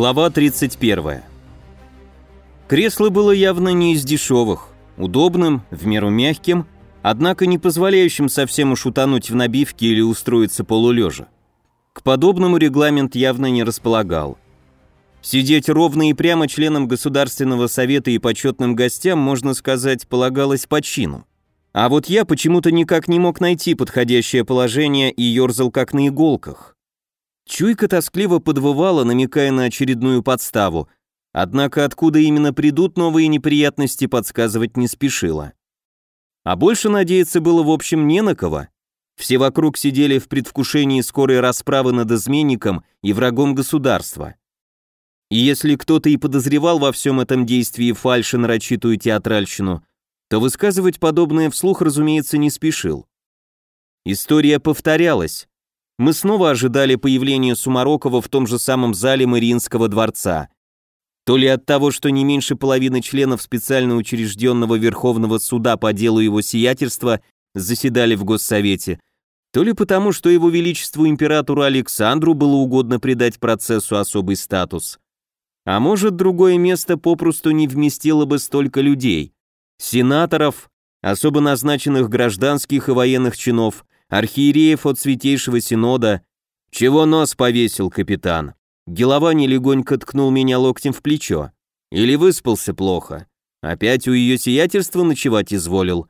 Глава 31. Кресло было явно не из дешевых, удобным, в меру мягким, однако не позволяющим совсем уж утонуть в набивке или устроиться полулежа. К подобному регламент явно не располагал. Сидеть ровно и прямо членам Государственного совета и почетным гостям, можно сказать, полагалось по чину. А вот я почему-то никак не мог найти подходящее положение и ерзал как на иголках. Чуйка тоскливо подвывала, намекая на очередную подставу, однако откуда именно придут новые неприятности, подсказывать не спешила. А больше надеяться было в общем не на кого. Все вокруг сидели в предвкушении скорой расправы над изменником и врагом государства. И если кто-то и подозревал во всем этом действии фальши нарочитую театральщину, то высказывать подобное вслух, разумеется, не спешил. История повторялась, мы снова ожидали появления Сумарокова в том же самом зале Мариинского дворца. То ли от того, что не меньше половины членов специально учрежденного Верховного суда по делу его сиятельства заседали в Госсовете, то ли потому, что его величеству императору Александру было угодно придать процессу особый статус. А может, другое место попросту не вместило бы столько людей. Сенаторов, особо назначенных гражданских и военных чинов, архиереев от Святейшего Синода. Чего нос повесил, капитан? Геловани легонько ткнул меня локтем в плечо. Или выспался плохо? Опять у ее сиятельства ночевать изволил?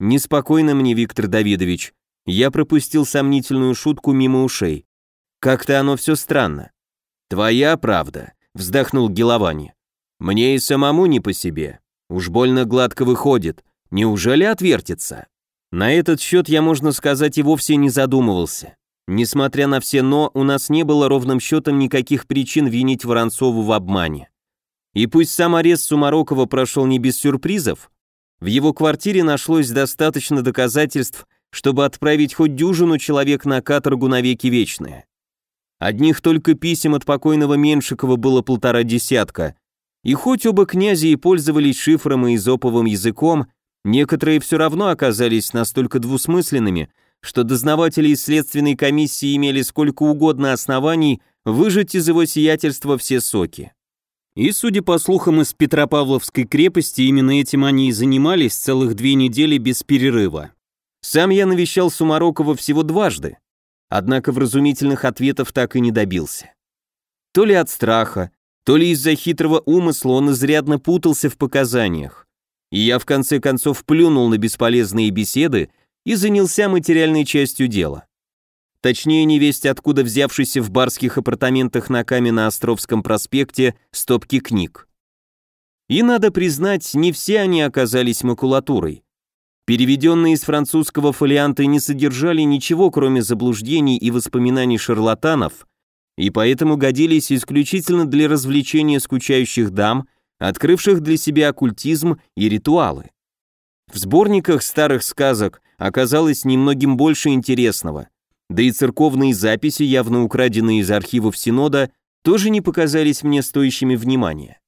Неспокойно мне, Виктор Давидович. Я пропустил сомнительную шутку мимо ушей. Как-то оно все странно. Твоя правда, вздохнул Геловани. Мне и самому не по себе. Уж больно гладко выходит. Неужели отвертится? На этот счет я, можно сказать, и вовсе не задумывался. Несмотря на все «но», у нас не было ровным счетом никаких причин винить Воронцову в обмане. И пусть сам арест Сумарокова прошел не без сюрпризов, в его квартире нашлось достаточно доказательств, чтобы отправить хоть дюжину человек на каторгу навеки вечные. Одних только писем от покойного Меншикова было полтора десятка, и хоть оба князя и пользовались шифром и изоповым языком, Некоторые все равно оказались настолько двусмысленными, что дознаватели из следственной комиссии имели сколько угодно оснований выжать из его сиятельства все соки. И, судя по слухам из Петропавловской крепости, именно этим они и занимались целых две недели без перерыва. Сам я навещал Сумарокова всего дважды, однако вразумительных ответов так и не добился. То ли от страха, то ли из-за хитрого умысла он изрядно путался в показаниях и я в конце концов плюнул на бесполезные беседы и занялся материальной частью дела. Точнее, невесть откуда взявшийся в барских апартаментах на Каменно-Островском проспекте стопки книг. И надо признать, не все они оказались макулатурой. Переведенные из французского фолианты не содержали ничего, кроме заблуждений и воспоминаний шарлатанов, и поэтому годились исключительно для развлечения скучающих дам открывших для себя оккультизм и ритуалы. В сборниках старых сказок оказалось немногим больше интересного, да и церковные записи, явно украденные из архивов Синода, тоже не показались мне стоящими внимания.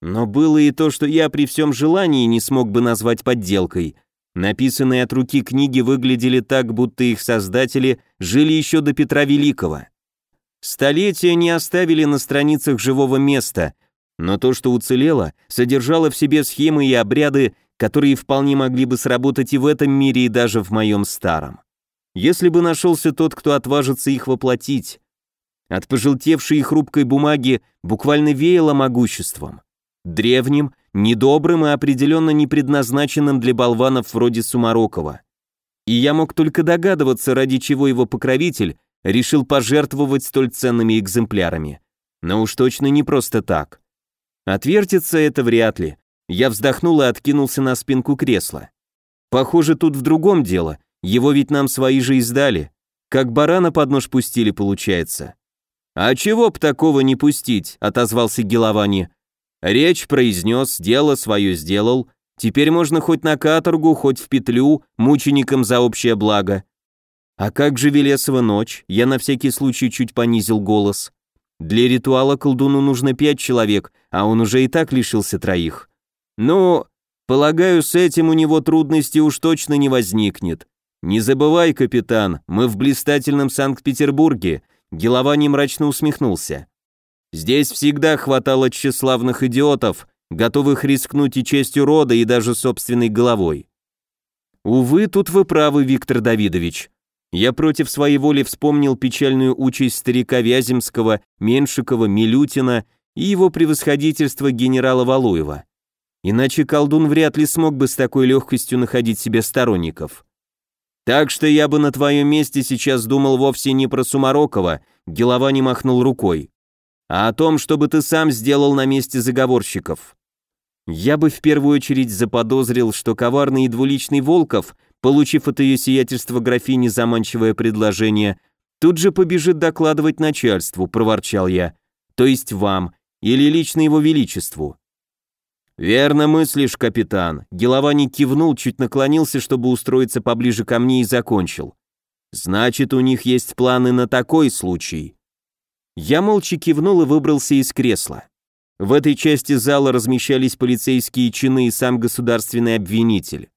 Но было и то, что я при всем желании не смог бы назвать подделкой. Написанные от руки книги выглядели так, будто их создатели жили еще до Петра Великого. Столетия не оставили на страницах живого места – но то, что уцелело, содержало в себе схемы и обряды, которые вполне могли бы сработать и в этом мире, и даже в моем старом. Если бы нашелся тот, кто отважится их воплотить. От пожелтевшей и хрупкой бумаги буквально веяло могуществом. Древним, недобрым и определенно не предназначенным для болванов вроде Сумарокова. И я мог только догадываться, ради чего его покровитель решил пожертвовать столь ценными экземплярами. Но уж точно не просто так. Отвертится это вряд ли. Я вздохнул и откинулся на спинку кресла. Похоже, тут в другом дело. Его ведь нам свои же издали. Как барана под нож пустили, получается. А чего б такого не пустить, отозвался Геловани. Речь произнес, дело свое сделал. Теперь можно хоть на каторгу, хоть в петлю, мученикам за общее благо. А как же Велесова ночь? Я на всякий случай чуть понизил голос. Для ритуала колдуну нужно пять человек, а он уже и так лишился троих. Ну, полагаю, с этим у него трудностей уж точно не возникнет. Не забывай, капитан, мы в блистательном Санкт-Петербурге. Геловани мрачно усмехнулся. Здесь всегда хватало тщеславных идиотов, готовых рискнуть и честью рода, и даже собственной головой. Увы, тут вы правы, Виктор Давидович. Я против своей воли вспомнил печальную участь старика Вяземского, Меншикова, Милютина и его превосходительства генерала Валуева. Иначе колдун вряд ли смог бы с такой легкостью находить себе сторонников. Так что я бы на твоем месте сейчас думал вовсе не про Сумарокова, Гелова не махнул рукой, а о том, чтобы ты сам сделал на месте заговорщиков. Я бы в первую очередь заподозрил, что коварный и двуличный Волков, получив от ее сиятельства графини заманчивое предложение, тут же побежит докладывать начальству, проворчал я, то есть вам, или лично его величеству. «Верно мыслишь, капитан». Геловани кивнул, чуть наклонился, чтобы устроиться поближе ко мне и закончил. «Значит, у них есть планы на такой случай». Я молча кивнул и выбрался из кресла. В этой части зала размещались полицейские чины и сам государственный обвинитель.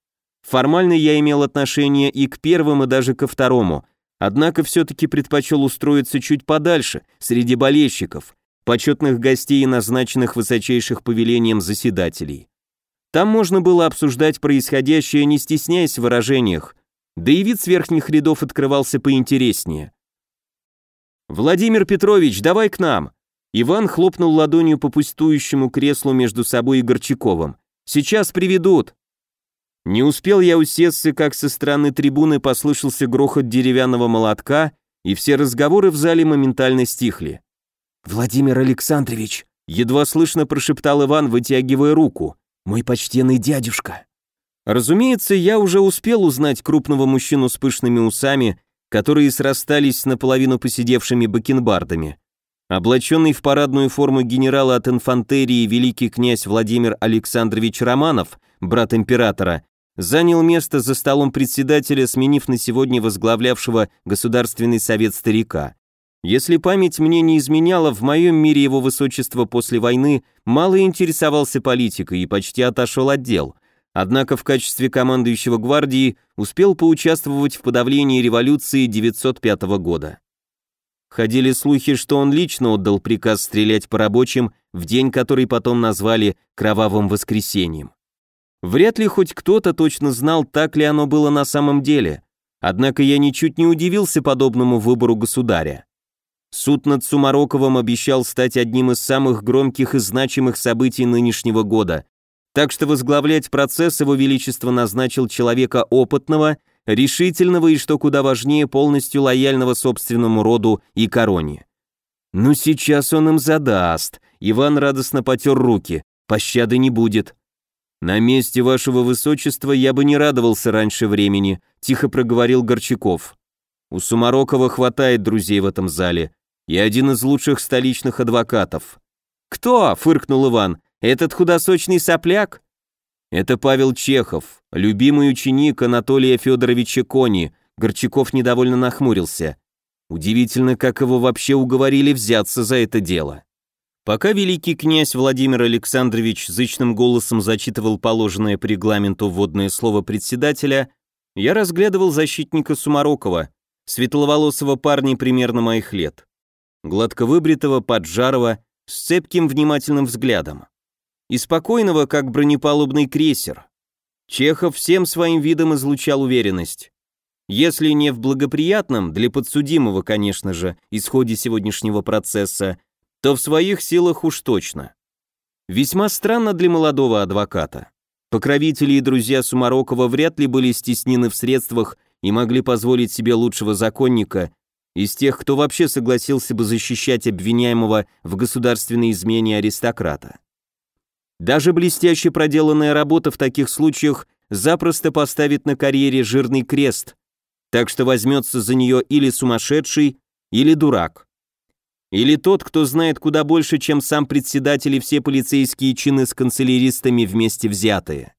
Формально я имел отношение и к первому, и даже ко второму, однако все-таки предпочел устроиться чуть подальше, среди болельщиков, почетных гостей и назначенных высочайших повелением заседателей. Там можно было обсуждать происходящее, не стесняясь в выражениях, да и вид с верхних рядов открывался поинтереснее. «Владимир Петрович, давай к нам!» Иван хлопнул ладонью по пустующему креслу между собой и Горчаковым. «Сейчас приведут!» Не успел я усесться, как со стороны трибуны послышался грохот деревянного молотка, и все разговоры в зале моментально стихли. «Владимир Александрович!» — едва слышно прошептал Иван, вытягивая руку. «Мой почтенный дядюшка!» Разумеется, я уже успел узнать крупного мужчину с пышными усами, которые срастались с наполовину посидевшими бакенбардами. Облаченный в парадную форму генерала от инфантерии великий князь Владимир Александрович Романов, брат императора, занял место за столом председателя, сменив на сегодня возглавлявшего Государственный совет старика. Если память мне не изменяла, в моем мире его высочество после войны мало интересовался политикой и почти отошел от дел, однако в качестве командующего гвардии успел поучаствовать в подавлении революции 905 года. Ходили слухи, что он лично отдал приказ стрелять по рабочим в день, который потом назвали «Кровавым воскресеньем». Вряд ли хоть кто-то точно знал, так ли оно было на самом деле, однако я ничуть не удивился подобному выбору государя. Суд над Сумароковым обещал стать одним из самых громких и значимых событий нынешнего года, так что возглавлять процесс его величество назначил человека опытного, решительного и, что куда важнее, полностью лояльного собственному роду и короне. «Ну сейчас он им задаст», — Иван радостно потер руки, «пощады не будет». «На месте вашего высочества я бы не радовался раньше времени», — тихо проговорил Горчаков. «У Сумарокова хватает друзей в этом зале, и один из лучших столичных адвокатов. «Кто?» — фыркнул Иван. «Этот худосочный сопляк?» «Это Павел Чехов, любимый ученик Анатолия Федоровича Кони», Горчаков недовольно нахмурился. Удивительно, как его вообще уговорили взяться за это дело. Пока великий князь Владимир Александрович зычным голосом зачитывал положенное по регламенту вводное слово председателя, я разглядывал защитника Сумарокова, светловолосого парня примерно моих лет гладко выбритого, поджарого, с цепким внимательным взглядом. И спокойного, как бронепалубный крейсер. Чехов всем своим видом излучал уверенность. Если не в благоприятном, для подсудимого, конечно же, исходе сегодняшнего процесса, то в своих силах уж точно. Весьма странно для молодого адвоката. Покровители и друзья Сумарокова вряд ли были стеснены в средствах и могли позволить себе лучшего законника, из тех, кто вообще согласился бы защищать обвиняемого в государственной измене аристократа. Даже блестяще проделанная работа в таких случаях запросто поставит на карьере жирный крест, так что возьмется за нее или сумасшедший, или дурак. Или тот, кто знает куда больше, чем сам председатель и все полицейские чины с канцеляристами вместе взятые.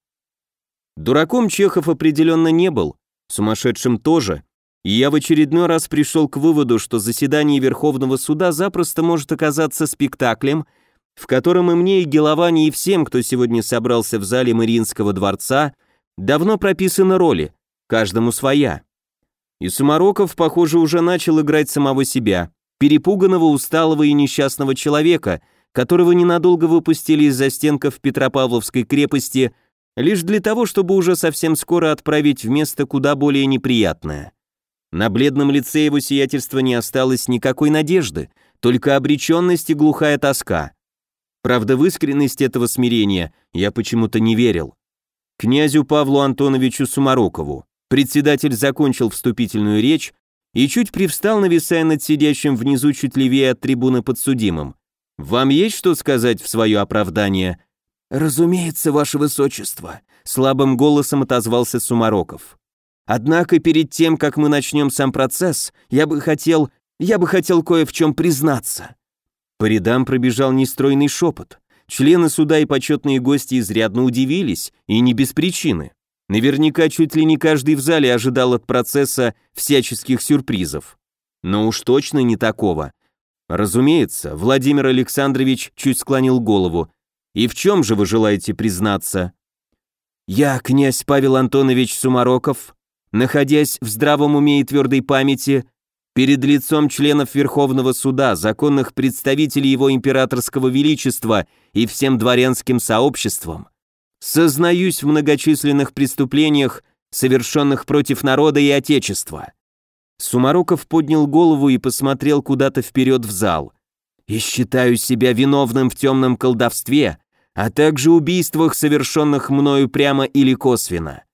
Дураком Чехов определенно не был, сумасшедшим тоже, и я в очередной раз пришел к выводу, что заседание Верховного суда запросто может оказаться спектаклем, в котором и мне, и Геловане, и всем, кто сегодня собрался в зале Мариинского дворца, давно прописаны роли, каждому своя. И Сумароков, похоже, уже начал играть самого себя, перепуганного, усталого и несчастного человека, которого ненадолго выпустили из застенков Петропавловской крепости лишь для того, чтобы уже совсем скоро отправить в место куда более неприятное. На бледном лице его сиятельства не осталось никакой надежды, только обреченность и глухая тоска. Правда, в искренность этого смирения я почему-то не верил. Князю Павлу Антоновичу Сумарокову председатель закончил вступительную речь и чуть привстал, нависая над сидящим внизу чуть левее от трибуны подсудимым. «Вам есть что сказать в свое оправдание?» «Разумеется, ваше высочество», — слабым голосом отозвался Сумароков. «Однако перед тем, как мы начнем сам процесс, я бы хотел... я бы хотел кое в чем признаться». По рядам пробежал нестройный шепот. Члены суда и почетные гости изрядно удивились, и не без причины. Наверняка чуть ли не каждый в зале ожидал от процесса всяческих сюрпризов. Но уж точно не такого. Разумеется, Владимир Александрович чуть склонил голову, и в чем же вы желаете признаться? Я, князь Павел Антонович Сумароков, находясь в здравом уме и твердой памяти, перед лицом членов Верховного суда, законных представителей его императорского величества и всем дворянским сообществом, сознаюсь в многочисленных преступлениях, совершенных против народа и отечества. Сумароков поднял голову и посмотрел куда-то вперед в зал и считаю себя виновным в темном колдовстве, а также убийствах, совершенных мною прямо или косвенно.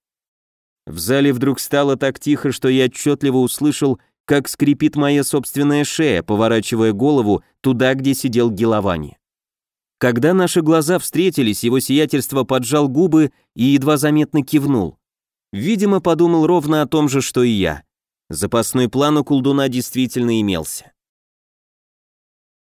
В зале вдруг стало так тихо, что я отчетливо услышал, как скрипит моя собственная шея, поворачивая голову туда, где сидел Геловани. Когда наши глаза встретились, его сиятельство поджал губы и едва заметно кивнул. Видимо, подумал ровно о том же, что и я. Запасной план у колдуна действительно имелся.